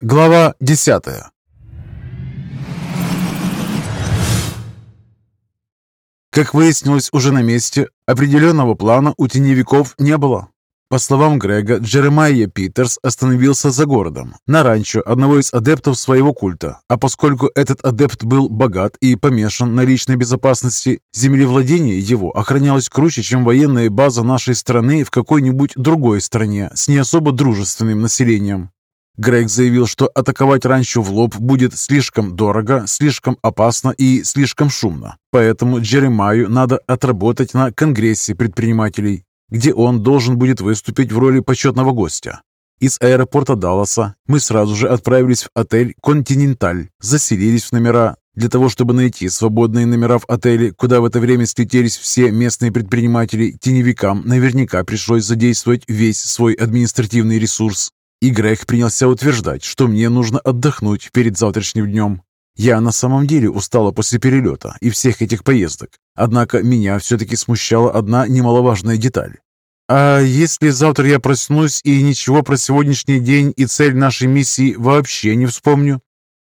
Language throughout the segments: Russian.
Глава 10 Как выяснилось уже на месте, определенного плана у теневиков не было. По словам Грега, Джеремайя Питерс остановился за городом, на ранчо одного из адептов своего культа, а поскольку этот адепт был богат и помешан на личной безопасности, землевладение его охранялось круче, чем военная база нашей страны в какой-нибудь другой стране с не особо дружественным населением. Грег заявил, что атаковать ранчо в лоб будет слишком дорого, слишком опасно и слишком шумно. Поэтому Джеремаю надо отработать на Конгрессе предпринимателей, где он должен будет выступить в роли почетного гостя. Из аэропорта Далласа мы сразу же отправились в отель «Континенталь», заселились в номера. Для того, чтобы найти свободные номера в отеле, куда в это время слетелись все местные предприниматели, теневикам наверняка пришлось задействовать весь свой административный ресурс. И Грег принялся утверждать, что мне нужно отдохнуть перед завтрашним днем. Я на самом деле устала после перелета и всех этих поездок. Однако меня все-таки смущала одна немаловажная деталь. «А если завтра я проснусь и ничего про сегодняшний день и цель нашей миссии вообще не вспомню?»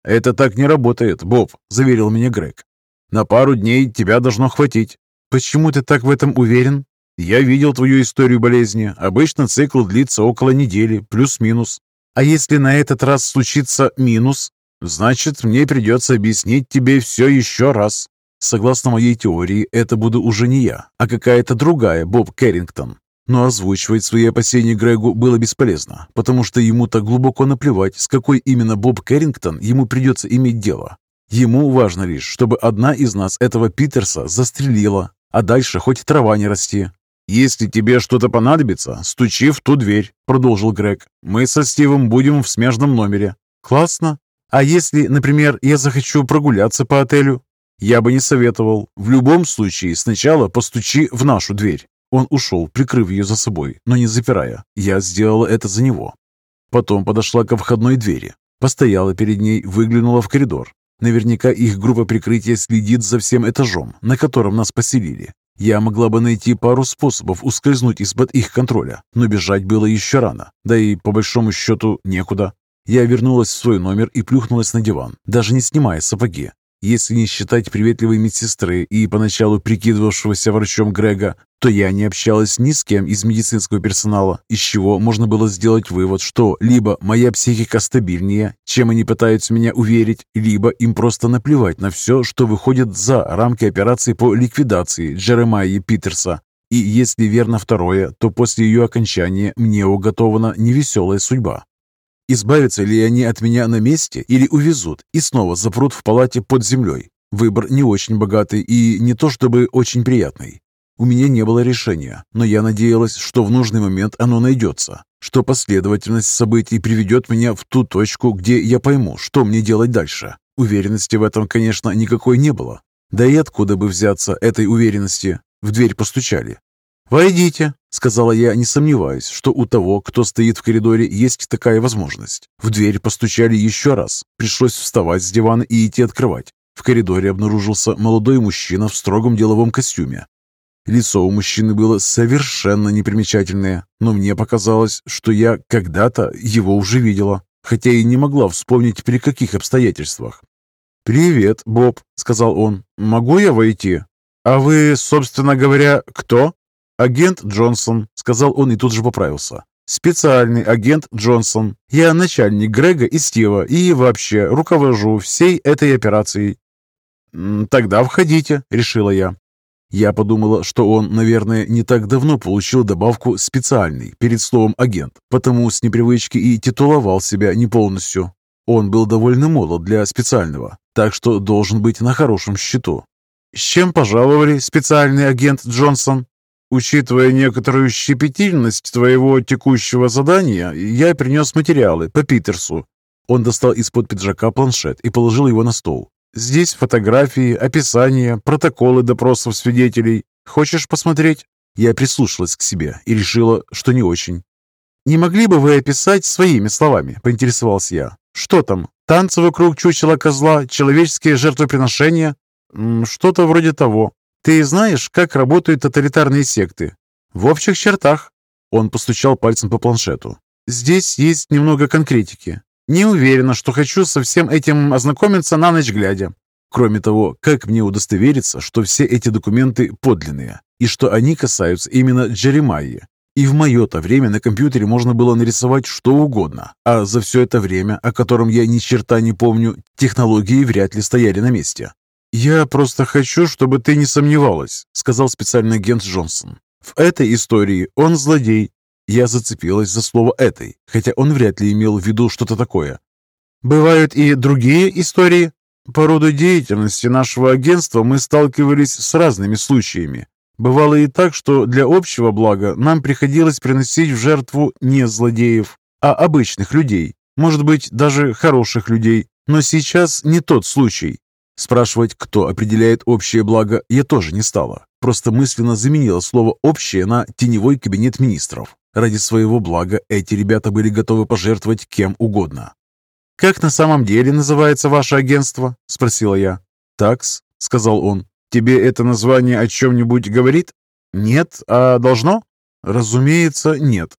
«Это так не работает, Боб», — заверил меня Грег. «На пару дней тебя должно хватить». «Почему ты так в этом уверен?» Я видел твою историю болезни. Обычно цикл длится около недели, плюс-минус. А если на этот раз случится минус, значит, мне придется объяснить тебе все еще раз. Согласно моей теории, это буду уже не я, а какая-то другая Боб Керрингтон. Но озвучивать свои опасения Грегу было бесполезно, потому что ему так глубоко наплевать, с какой именно Боб Керрингтон ему придется иметь дело. Ему важно лишь, чтобы одна из нас этого Питерса застрелила, а дальше хоть трава не расти. «Если тебе что-то понадобится, стучи в ту дверь», — продолжил Грег. «Мы со Стивом будем в смежном номере». «Классно. А если, например, я захочу прогуляться по отелю?» «Я бы не советовал. В любом случае сначала постучи в нашу дверь». Он ушел, прикрыв ее за собой, но не запирая. Я сделала это за него. Потом подошла ко входной двери. Постояла перед ней, выглянула в коридор. Наверняка их группа прикрытия следит за всем этажом, на котором нас поселили. Я могла бы найти пару способов ускользнуть из-под их контроля, но бежать было еще рано, да и по большому счету некуда. Я вернулась в свой номер и плюхнулась на диван, даже не снимая сапоги. Если не считать приветливой медсестры и поначалу прикидывавшегося врачом Грега, то я не общалась ни с кем из медицинского персонала, из чего можно было сделать вывод, что либо моя психика стабильнее, чем они пытаются меня уверить, либо им просто наплевать на все, что выходит за рамки операции по ликвидации Джеремайи Питерса. И если верно второе, то после ее окончания мне уготована невеселая судьба. Избавятся ли они от меня на месте или увезут и снова запрут в палате под землей? Выбор не очень богатый и не то чтобы очень приятный. У меня не было решения, но я надеялась, что в нужный момент оно найдется, что последовательность событий приведет меня в ту точку, где я пойму, что мне делать дальше. Уверенности в этом, конечно, никакой не было. Да и откуда бы взяться этой уверенности? В дверь постучали. «Войдите», — сказала я, не сомневаясь, что у того, кто стоит в коридоре, есть такая возможность. В дверь постучали еще раз. Пришлось вставать с дивана и идти открывать. В коридоре обнаружился молодой мужчина в строгом деловом костюме. Лицо у мужчины было совершенно непримечательное, но мне показалось, что я когда-то его уже видела, хотя и не могла вспомнить при каких обстоятельствах. «Привет, Боб», — сказал он. «Могу я войти?» «А вы, собственно говоря, кто?» «Агент Джонсон», — сказал он и тут же поправился. «Специальный агент Джонсон. Я начальник Грега и Стива и вообще руковожу всей этой операцией». «Тогда входите», — решила я. Я подумала, что он, наверное, не так давно получил добавку «специальный» перед словом «агент», потому с непривычки и титуловал себя не полностью. Он был довольно молод для специального, так что должен быть на хорошем счету. «С чем пожаловали, специальный агент Джонсон?» Учитывая некоторую щепетильность твоего текущего задания, я принес материалы по Питерсу. Он достал из-под пиджака планшет и положил его на стол. Здесь фотографии, описания, протоколы допросов свидетелей. Хочешь посмотреть? Я прислушалась к себе и решила, что не очень. «Не могли бы вы описать своими словами?» – поинтересовался я. «Что там? Танцы вокруг чучела козла? Человеческие жертвоприношения?» «Что-то вроде того. Ты знаешь, как работают тоталитарные секты? В общих чертах. Он постучал пальцем по планшету. Здесь есть немного конкретики. Не уверена, что хочу со всем этим ознакомиться на ночь глядя. Кроме того, как мне удостовериться, что все эти документы подлинные, и что они касаются именно Джеремайи? И в мое-то время на компьютере можно было нарисовать что угодно, а за все это время, о котором я ни черта не помню, технологии вряд ли стояли на месте. «Я просто хочу, чтобы ты не сомневалась», — сказал специальный агент Джонсон. «В этой истории он злодей». Я зацепилась за слово «этой», хотя он вряд ли имел в виду что-то такое. «Бывают и другие истории?» По роду деятельности нашего агентства мы сталкивались с разными случаями. Бывало и так, что для общего блага нам приходилось приносить в жертву не злодеев, а обычных людей, может быть, даже хороших людей. Но сейчас не тот случай. Спрашивать, кто определяет общее благо, я тоже не стала. Просто мысленно заменила слово «общее» на «теневой кабинет министров». Ради своего блага эти ребята были готовы пожертвовать кем угодно. «Как на самом деле называется ваше агентство?» – спросила я. «Такс», – сказал он. «Тебе это название о чем-нибудь говорит?» «Нет, а должно?» «Разумеется, нет».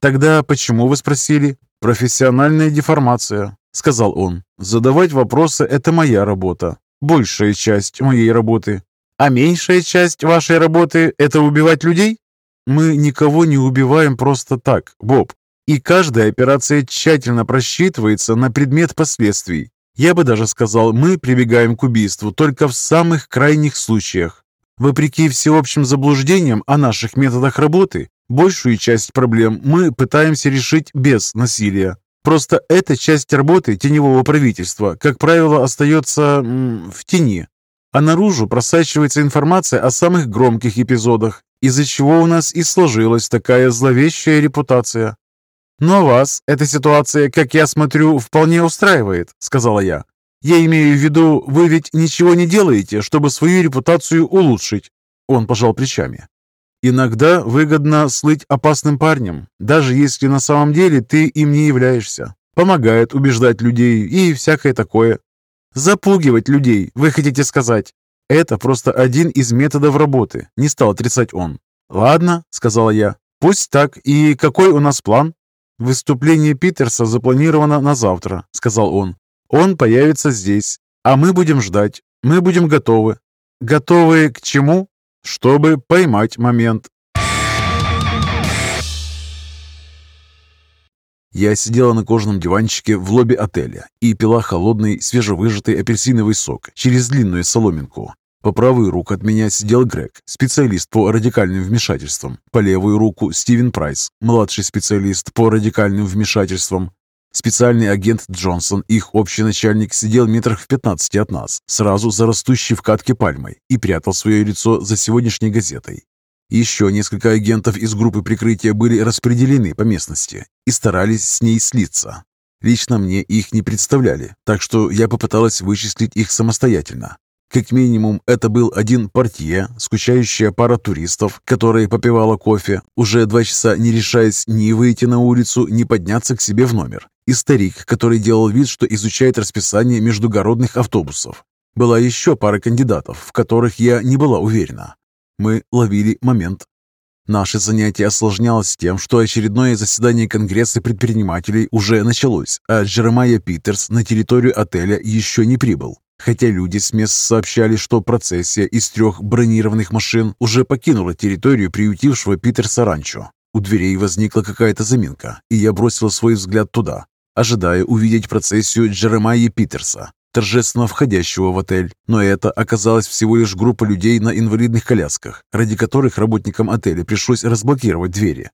«Тогда почему вы спросили?» «Профессиональная деформация», — сказал он. «Задавать вопросы — это моя работа. Большая часть моей работы. А меньшая часть вашей работы — это убивать людей?» «Мы никого не убиваем просто так, Боб. И каждая операция тщательно просчитывается на предмет последствий. Я бы даже сказал, мы прибегаем к убийству только в самых крайних случаях. Вопреки всеобщим заблуждениям о наших методах работы, большую часть проблем мы пытаемся решить без насилия. Просто эта часть работы теневого правительства, как правило, остается м, в тени. А наружу просачивается информация о самых громких эпизодах, из-за чего у нас и сложилась такая зловещая репутация. «Но вас эта ситуация, как я смотрю, вполне устраивает», — сказала я. «Я имею в виду, вы ведь ничего не делаете, чтобы свою репутацию улучшить». Он пожал плечами. «Иногда выгодно слыть опасным парнем, даже если на самом деле ты им не являешься. Помогает убеждать людей и всякое такое. Запугивать людей, вы хотите сказать. Это просто один из методов работы, не стал отрицать он. «Ладно», — сказала я, — «пусть так. И какой у нас план?» «Выступление Питерса запланировано на завтра», — сказал он. «Он появится здесь, а мы будем ждать. Мы будем готовы». «Готовы к чему?» «Чтобы поймать момент». Я сидела на кожаном диванчике в лобби отеля и пила холодный, свежевыжатый апельсиновый сок через длинную соломинку. По правую руку от меня сидел Грег, специалист по радикальным вмешательствам. По левую руку Стивен Прайс, младший специалист по радикальным вмешательствам. Специальный агент Джонсон, их общий начальник, сидел метрах в 15 от нас, сразу за растущей в катке пальмой, и прятал свое лицо за сегодняшней газетой. Еще несколько агентов из группы прикрытия были распределены по местности и старались с ней слиться. Лично мне их не представляли, так что я попыталась вычислить их самостоятельно. Как минимум, это был один портье, скучающая пара туристов, которая попивала кофе, уже два часа не решаясь ни выйти на улицу, ни подняться к себе в номер, и старик, который делал вид, что изучает расписание междугородных автобусов. Была еще пара кандидатов, в которых я не была уверена. Мы ловили момент. Наше занятие осложнялось тем, что очередное заседание Конгресса предпринимателей уже началось, а Джеремайя Питерс на территорию отеля еще не прибыл. Хотя люди с мест сообщали, что процессия из трех бронированных машин уже покинула территорию приютившего Питерса ранчо. У дверей возникла какая-то заминка, и я бросила свой взгляд туда, ожидая увидеть процессию Джеремайи Питерса, торжественно входящего в отель. Но это оказалась всего лишь группа людей на инвалидных колясках, ради которых работникам отеля пришлось разблокировать двери.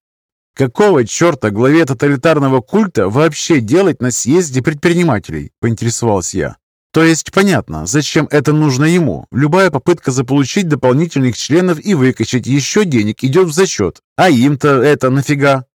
«Какого черта главе тоталитарного культа вообще делать на съезде предпринимателей?» – поинтересовалась я. То есть понятно, зачем это нужно ему. Любая попытка заполучить дополнительных членов и выкачать еще денег идет в зачет. А им-то это нафига?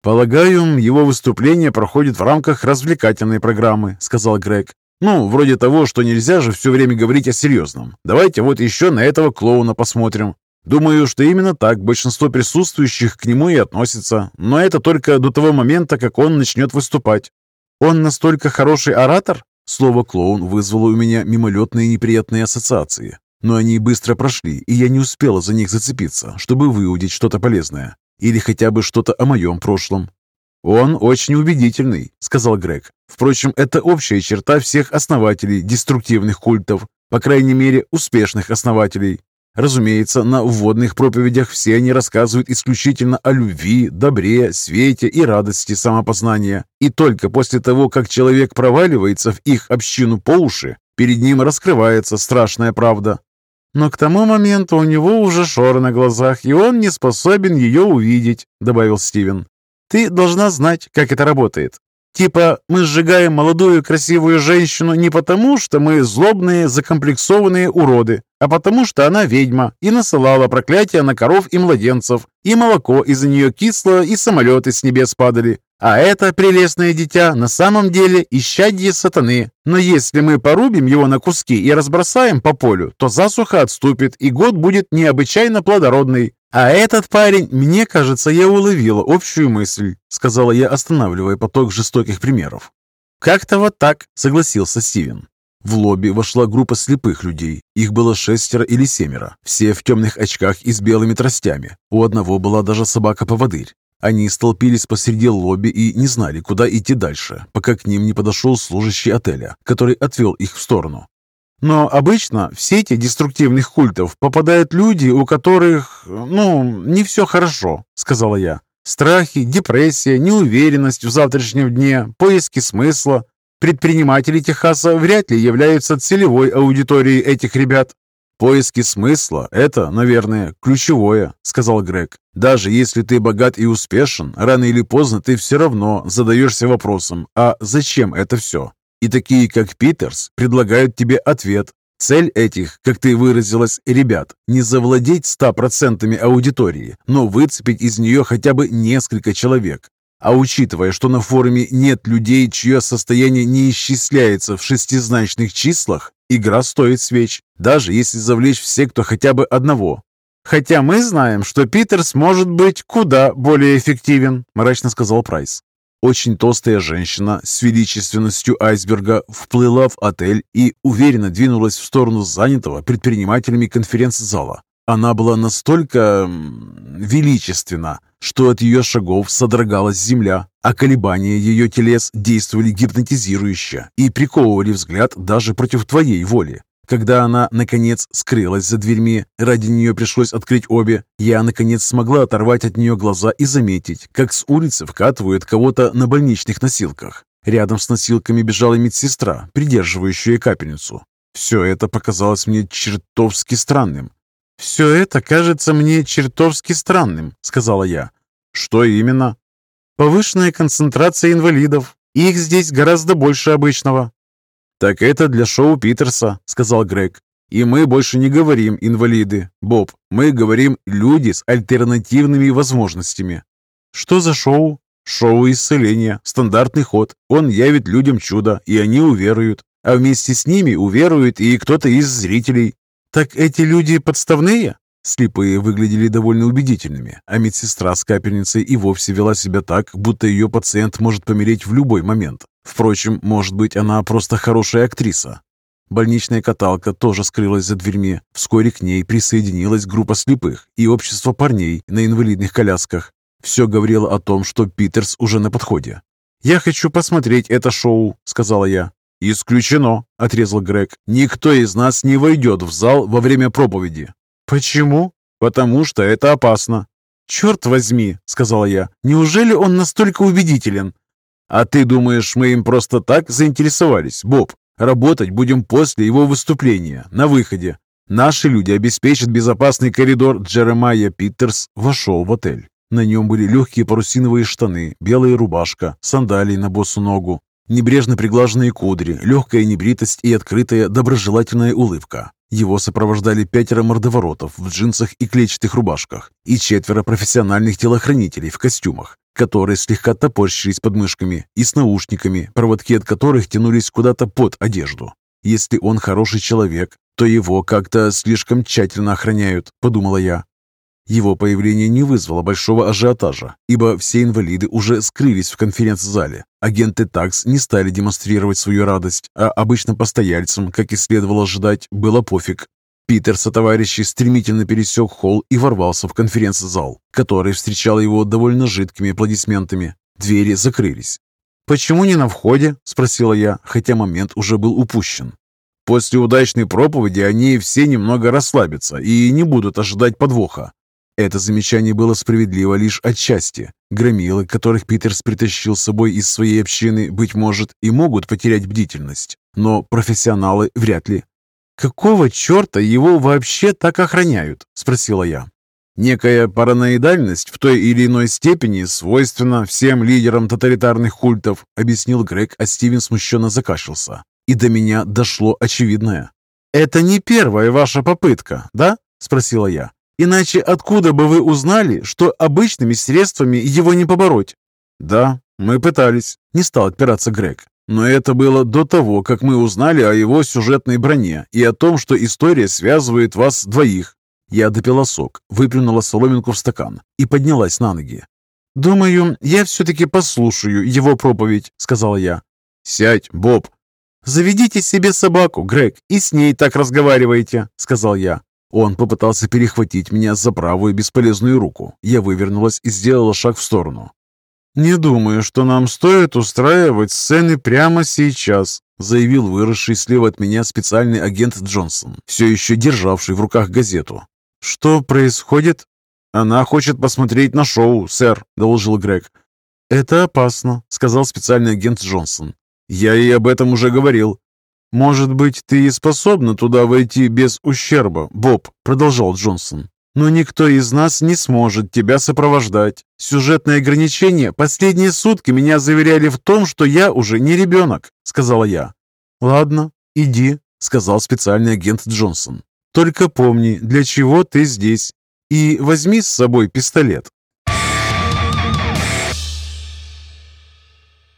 «Полагаю, его выступление проходит в рамках развлекательной программы», — сказал Грег. «Ну, вроде того, что нельзя же все время говорить о серьезном. Давайте вот еще на этого клоуна посмотрим. Думаю, что именно так большинство присутствующих к нему и относится, но это только до того момента, как он начнет выступать. Он настолько хороший оратор? Слово «клоун» вызвало у меня мимолетные неприятные ассоциации, но они быстро прошли, и я не успела за них зацепиться, чтобы выудить что-то полезное или хотя бы что-то о моем прошлом. «Он очень убедительный», — сказал Грег. «Впрочем, это общая черта всех основателей деструктивных культов, по крайней мере, успешных основателей. Разумеется, на вводных проповедях все они рассказывают исключительно о любви, добре, свете и радости самопознания. И только после того, как человек проваливается в их общину по уши, перед ним раскрывается страшная правда. Но к тому моменту у него уже шоры на глазах, и он не способен ее увидеть», — добавил Стивен. «Ты должна знать, как это работает. Типа, мы сжигаем молодую красивую женщину не потому, что мы злобные, закомплексованные уроды, а потому что она ведьма и насылала проклятия на коров и младенцев, и молоко из-за нее кисло, и самолеты с небес падали. А это прелестное дитя на самом деле исчадье сатаны. Но если мы порубим его на куски и разбросаем по полю, то засуха отступит, и год будет необычайно плодородный. «А этот парень, мне кажется, я уловила общую мысль», сказала я, останавливая поток жестоких примеров. «Как-то вот так», — согласился Стивен. В лобби вошла группа слепых людей. Их было шестеро или семеро, все в темных очках и с белыми тростями. У одного была даже собака-поводырь. Они столпились посреди лобби и не знали, куда идти дальше, пока к ним не подошел служащий отеля, который отвел их в сторону. Но обычно в сети деструктивных культов попадают люди, у которых, ну, не все хорошо, сказала я. Страхи, депрессия, неуверенность в завтрашнем дне, поиски смысла. Предприниматели Техаса вряд ли являются целевой аудиторией этих ребят. «Поиски смысла – это, наверное, ключевое», – сказал Грег. «Даже если ты богат и успешен, рано или поздно ты все равно задаешься вопросом, а зачем это все? И такие, как Питерс, предлагают тебе ответ. Цель этих, как ты выразилась, ребят, не завладеть ста процентами аудитории, но выцепить из нее хотя бы несколько человек. А учитывая, что на форуме нет людей, чье состояние не исчисляется в шестизначных числах, игра стоит свеч, даже если завлечь в секту хотя бы одного. «Хотя мы знаем, что Питерс может быть куда более эффективен», мрачно сказал Прайс. Очень толстая женщина с величественностью айсберга вплыла в отель и уверенно двинулась в сторону занятого предпринимателями конференц-зала. Она была настолько величественна, что от ее шагов содрогалась земля, а колебания ее телес действовали гипнотизирующе и приковывали взгляд даже против твоей воли. Когда она, наконец, скрылась за дверьми, ради нее пришлось открыть обе, я, наконец, смогла оторвать от нее глаза и заметить, как с улицы вкатывают кого-то на больничных носилках. Рядом с носилками бежала медсестра, придерживающая капельницу. Все это показалось мне чертовски странным. «Все это кажется мне чертовски странным», — сказала я. «Что именно?» «Повышенная концентрация инвалидов. Их здесь гораздо больше обычного. «Так это для шоу Питерса», — сказал Грег. «И мы больше не говорим «инвалиды», Боб. Мы говорим «люди с альтернативными возможностями». «Что за шоу?» «Шоу исцеления. Стандартный ход. Он явит людям чудо, и они уверуют. А вместе с ними уверует и кто-то из зрителей». «Так эти люди подставные?» Слепые выглядели довольно убедительными, а медсестра с капельницей и вовсе вела себя так, будто ее пациент может помереть в любой момент. Впрочем, может быть, она просто хорошая актриса. Больничная каталка тоже скрылась за дверьми. Вскоре к ней присоединилась группа слепых и общество парней на инвалидных колясках. Все говорило о том, что Питерс уже на подходе. «Я хочу посмотреть это шоу», — сказала я. «Исключено», — отрезал Грег. «Никто из нас не войдет в зал во время проповеди». «Почему?» «Потому что это опасно». «Черт возьми», — сказала я. «Неужели он настолько убедителен?» «А ты думаешь, мы им просто так заинтересовались, Боб? Работать будем после его выступления, на выходе. Наши люди обеспечат безопасный коридор. Джеремайя Питерс вошел в отель. На нем были легкие парусиновые штаны, белая рубашка, сандалии на босу ногу, небрежно приглаженные кудри, легкая небритость и открытая доброжелательная улыбка. Его сопровождали пятеро мордоворотов в джинсах и клетчатых рубашках и четверо профессиональных телохранителей в костюмах, которые слегка топорщились под мышками и с наушниками, проводки от которых тянулись куда-то под одежду. Если он хороший человек, то его как-то слишком тщательно охраняют, подумала я. Его появление не вызвало большого ажиотажа, ибо все инвалиды уже скрылись в конференц-зале. Агенты ТАКС не стали демонстрировать свою радость, а обычным постояльцам, как и следовало ожидать, было пофиг. Питер со товарищи стремительно пересек холл и ворвался в конференц-зал, который встречал его довольно жидкими аплодисментами. Двери закрылись. «Почему не на входе?» – спросила я, хотя момент уже был упущен. После удачной проповеди они все немного расслабятся и не будут ожидать подвоха. Это замечание было справедливо лишь отчасти. Громилы, которых Питерс притащил с собой из своей общины, быть может, и могут потерять бдительность, но профессионалы вряд ли. «Какого черта его вообще так охраняют?» – спросила я. Некая параноидальность в той или иной степени свойственна всем лидерам тоталитарных культов, объяснил Грег, а Стивен смущенно закашлялся. И до меня дошло очевидное. «Это не первая ваша попытка, да?» – спросила я. «Иначе откуда бы вы узнали, что обычными средствами его не побороть?» «Да, мы пытались», – не стал отпираться Грег. Но это было до того, как мы узнали о его сюжетной броне и о том, что история связывает вас двоих. Я допила сок, выплюнула соломинку в стакан и поднялась на ноги. «Думаю, я все-таки послушаю его проповедь», — сказала я. «Сядь, Боб». «Заведите себе собаку, Грег, и с ней так разговаривайте», — сказал я. Он попытался перехватить меня за правую бесполезную руку. Я вывернулась и сделала шаг в сторону. «Не думаю, что нам стоит устраивать сцены прямо сейчас», заявил выросший слева от меня специальный агент Джонсон, все еще державший в руках газету. «Что происходит?» «Она хочет посмотреть на шоу, сэр», — доложил Грег. «Это опасно», — сказал специальный агент Джонсон. «Я ей об этом уже говорил». «Может быть, ты и способна туда войти без ущерба, Боб», — продолжал Джонсон. «Но никто из нас не сможет тебя сопровождать. Сюжетные ограничения последние сутки меня заверяли в том, что я уже не ребенок», — сказала я. «Ладно, иди», — сказал специальный агент Джонсон. Только помни, для чего ты здесь. И возьми с собой пистолет.